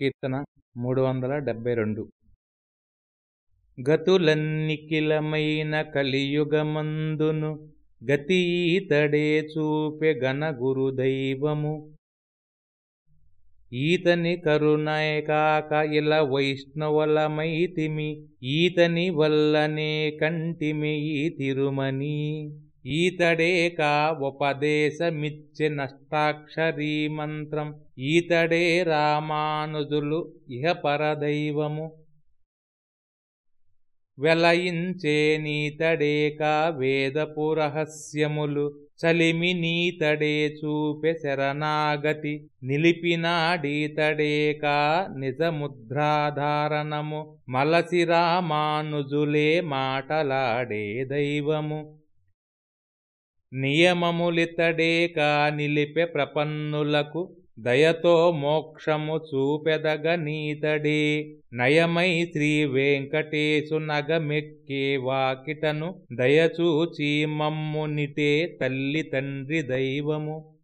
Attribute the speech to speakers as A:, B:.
A: కీర్తన మూడు వందల డెబ్బై రెండు. గతులన్నిఖిలమైన కలియుగమందును గతి చూపే చూపె గణ గురుదైవము. ఈతని కరుణయ కాక ఇలా వైష్ణవలమైతిమి ఈతని వల్లనే కంటిమి ఈ తిరుమని. ఈతడే కా ఉపదేశమిచ్చే నష్టాక్షరీ మంత్రం. ఈతడే రామానుజులు ఇహ పరదైవము. వెలయించే నీతడేక వేదపు రహస్యములు చలిమి నీతడే చూపె శరణాగతి. నిలిపినాడీతడేక నిజముద్రాధారణము. మలసి రామానుజులే మాటలాడే దైవము. నియమములితడే కా నిలిపె ప్రపన్నులకు దయతో మోక్షము చూపెదగ నీతడే. నయమై శ్రీ వెంకటేశు నగమెక్కే వాకిటను దయచూచి మమ్మునిటే తల్లి తండ్రి దైవము.